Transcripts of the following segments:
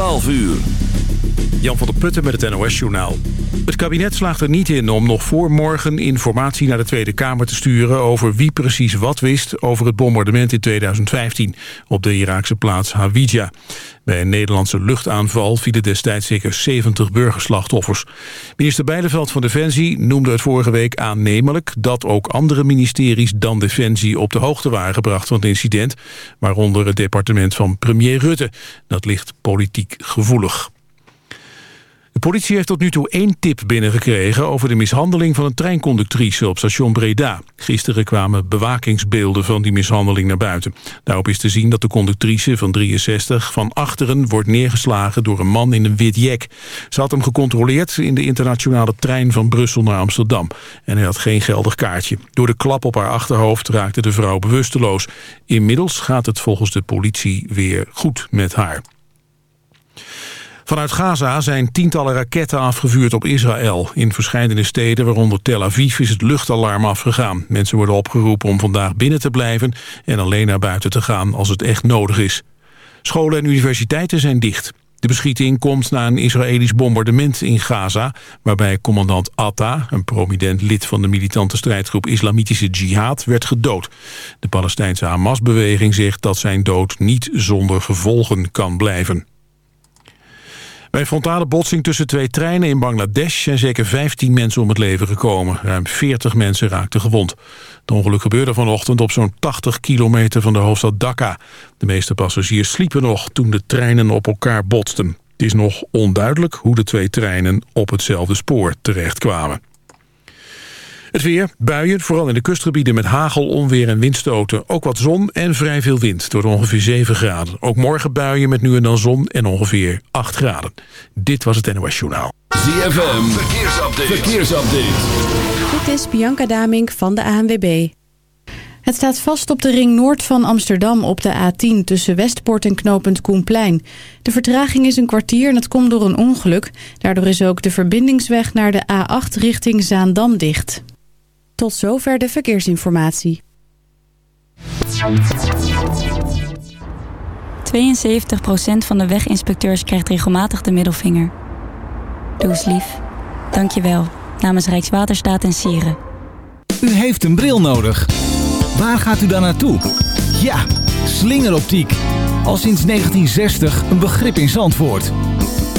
12 uur. Jan van der Putten met het NOS-journaal. Het kabinet slaagt er niet in om nog voor morgen informatie naar de Tweede Kamer te sturen... over wie precies wat wist over het bombardement in 2015 op de Iraakse plaats Hawija. Bij een Nederlandse luchtaanval vielen destijds zeker 70 burgerslachtoffers. Minister Bijleveld van Defensie noemde het vorige week aannemelijk... dat ook andere ministeries dan Defensie op de hoogte waren gebracht van het incident... waaronder het departement van premier Rutte. Dat ligt politiek gevoelig. De politie heeft tot nu toe één tip binnengekregen... over de mishandeling van een treinconductrice op station Breda. Gisteren kwamen bewakingsbeelden van die mishandeling naar buiten. Daarop is te zien dat de conductrice van 63 van achteren... wordt neergeslagen door een man in een wit jek. Ze had hem gecontroleerd in de internationale trein van Brussel naar Amsterdam. En hij had geen geldig kaartje. Door de klap op haar achterhoofd raakte de vrouw bewusteloos. Inmiddels gaat het volgens de politie weer goed met haar. Vanuit Gaza zijn tientallen raketten afgevuurd op Israël. In verschillende steden, waaronder Tel Aviv, is het luchtalarm afgegaan. Mensen worden opgeroepen om vandaag binnen te blijven... en alleen naar buiten te gaan als het echt nodig is. Scholen en universiteiten zijn dicht. De beschieting komt na een Israëlisch bombardement in Gaza... waarbij commandant Atta, een prominent lid van de militante strijdgroep Islamitische Jihad, werd gedood. De Palestijnse Hamas-beweging zegt dat zijn dood niet zonder gevolgen kan blijven. Bij een frontale botsing tussen twee treinen in Bangladesh... zijn zeker 15 mensen om het leven gekomen. Ruim 40 mensen raakten gewond. Het ongeluk gebeurde vanochtend op zo'n 80 kilometer van de hoofdstad Dhaka. De meeste passagiers sliepen nog toen de treinen op elkaar botsten. Het is nog onduidelijk hoe de twee treinen op hetzelfde spoor terechtkwamen. Het weer, buien, vooral in de kustgebieden met hagel, onweer en windstoten. Ook wat zon en vrij veel wind, door ongeveer 7 graden. Ook morgen buien met nu en dan zon en ongeveer 8 graden. Dit was het NOS Journaal. ZFM, verkeersupdate. verkeersupdate. Dit is Bianca Damink van de ANWB. Het staat vast op de ring noord van Amsterdam op de A10 tussen Westpoort en knooppunt Koenplein. De vertraging is een kwartier en het komt door een ongeluk. Daardoor is ook de verbindingsweg naar de A8 richting Zaandam dicht. Tot zover de verkeersinformatie. 72% van de weginspecteurs krijgt regelmatig de middelvinger. Doe eens lief. Dank je wel. Namens Rijkswaterstaat en Sieren. U heeft een bril nodig. Waar gaat u dan naartoe? Ja, slingeroptiek. Al sinds 1960 een begrip in Zandvoort.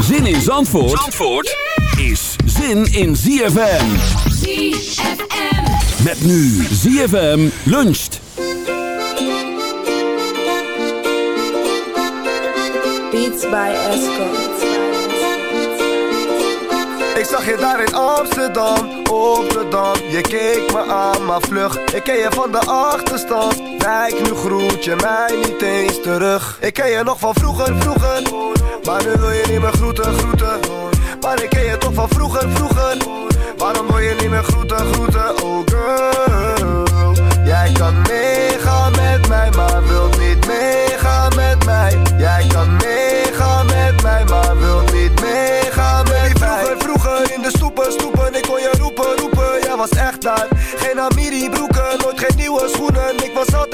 Zin in Zandvoort, Zandvoort is zin in ZFM. ZFM. Met nu ZFM luncht. Beats by Escort. Ik zag je daar in Amsterdam, op de Dam Je keek me aan, maar vlug Ik ken je van de achterstand Kijk, nu groet je mij niet eens terug. Ik ken je nog van vroeger, vroeger. Maar nu wil je niet meer groeten, groeten. Maar ik ken je toch van vroeger, vroeger. Waarom wil je niet meer groeten, groeten, oh girl. Jij kan meegaan met mij, maar wilt niet meegaan met mij. Jij kan meegaan met mij, maar wilt niet meegaan met mij. Vroeger, vroeger in de stoepen, stoepen. Ik kon je roepen, roepen, jij was echt daar. Geen Amiri broeken, nooit geen nieuwe schoenen. Ik was altijd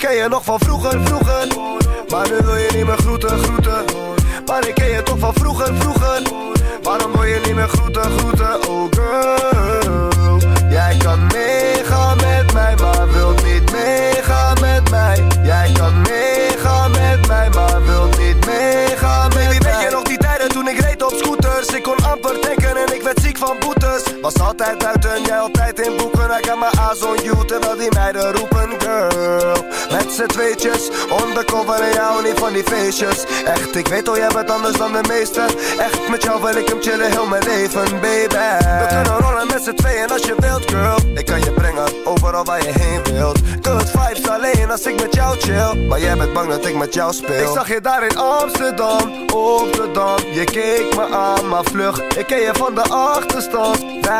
ken je nog van vroeger, vroeger. Maar nu wil je niet meer groeten, groeten. Maar ik ken je toch van vroeger, vroeger. Waarom wil je niet meer groeten, groeten, Was altijd buiten, jij altijd in boeken. I got my eyes on you, terwijl die meiden roepen girl Met z'n tweetjes, undercover en jou niet van die feestjes. Echt, ik weet al, jij bent anders dan de meesten Echt, met jou wil ik hem chillen heel mijn leven, baby. We kunnen rollen met z'n tweeën als je wilt, girl. Ik kan je brengen, overal waar je heen wilt. Good vibes alleen als ik met jou chill. Maar jij bent bang dat ik met jou speel. Ik zag je daar in Amsterdam, op de Dam. Je keek me aan, maar vlug. Ik ken je van de achterstand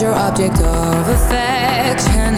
your object of affection.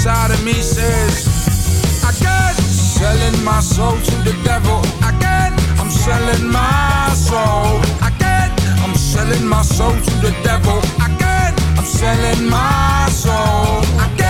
inside of me says, Again, selling my soul to the devil. Again, I'm selling my soul. Again, I'm selling my soul to the devil. Again, I'm selling my soul. Again,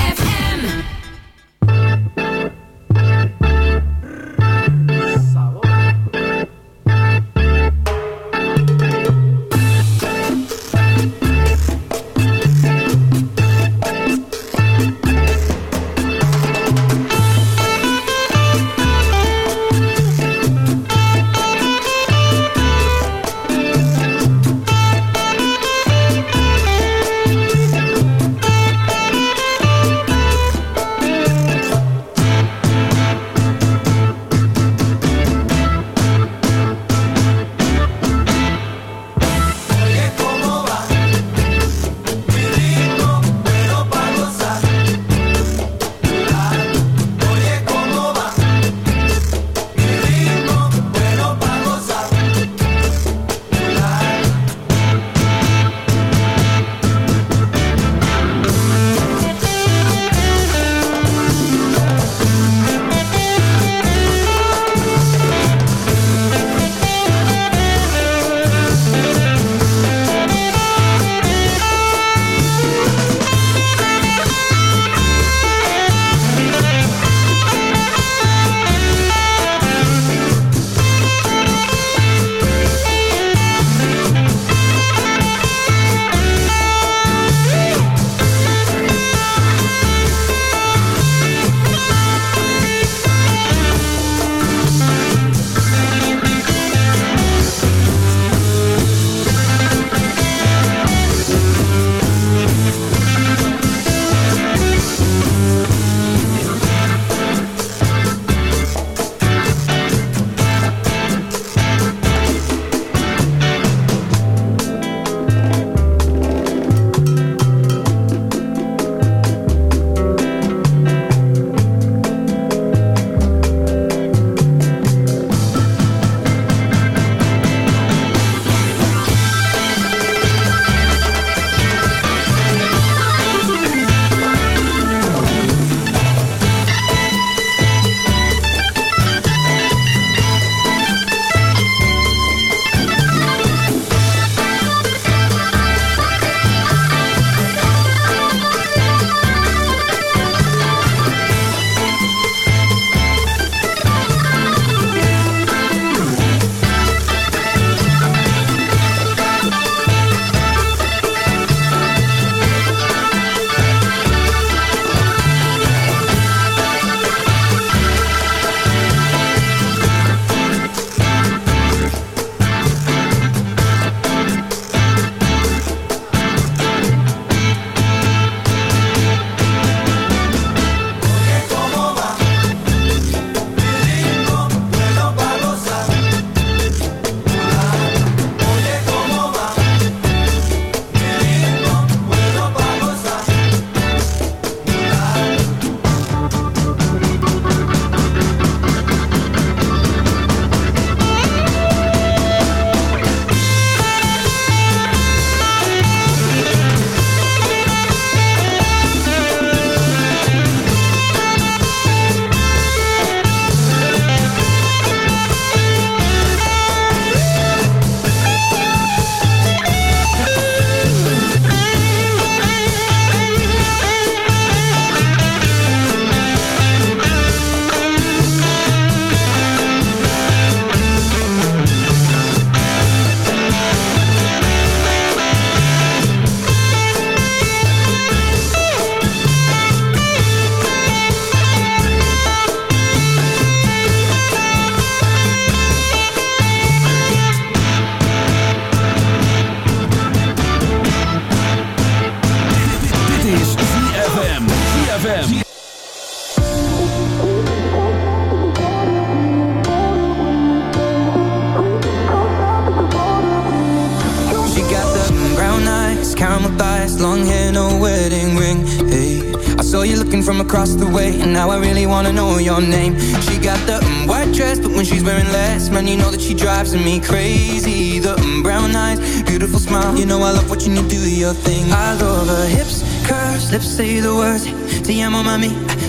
your name. She got the um, white dress But when she's wearing less Man, you know that she drives me crazy. The um, brown eyes, beautiful smile. You know I love watching you do your thing. I love her hips, curves, lips say the words. Te I'm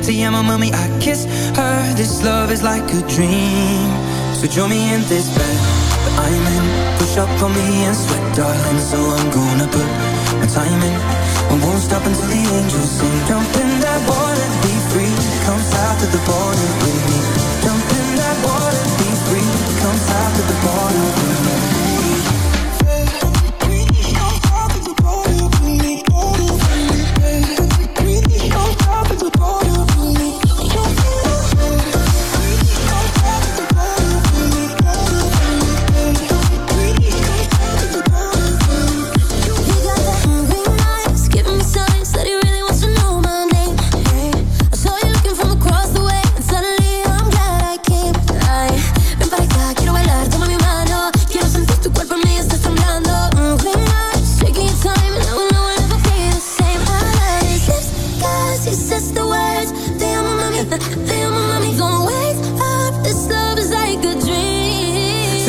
te mommy, mami I kiss her, this love is like a dream. So join me in this bed. That I'm in. Push up on me and sweat, darling. So I'm gonna put my time in. I won't stop until the angels sing. Jump in that water, be free. Jumping that water, be free. Come out to the border with me.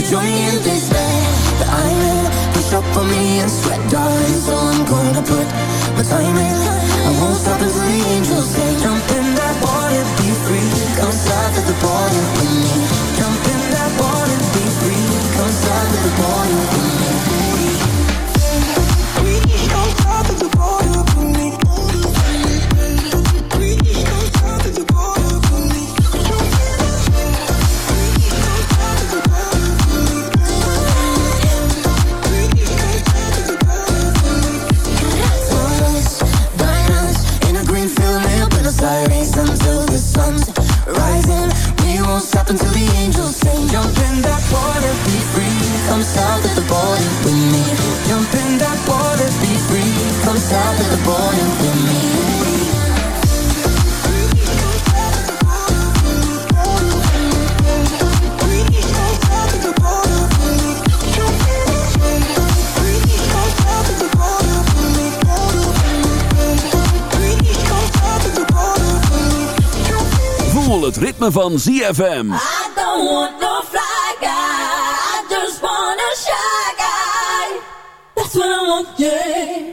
joy and despair The iron push up on me and sweat dying So I'm gonna put my time in. I won't stop as the angels sing Jump in that water, be free. Come south of the border with me. Jump in that water, be free. Come south of the border with me. het ritme van ZFM. I don't want no fly guy, I just want a shy guy. That's what I want, yeah.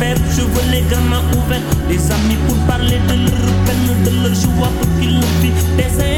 Je veux les gamins ouverts, les amis pour parler de leur peine, de leur joie pour qu'ils le vivent.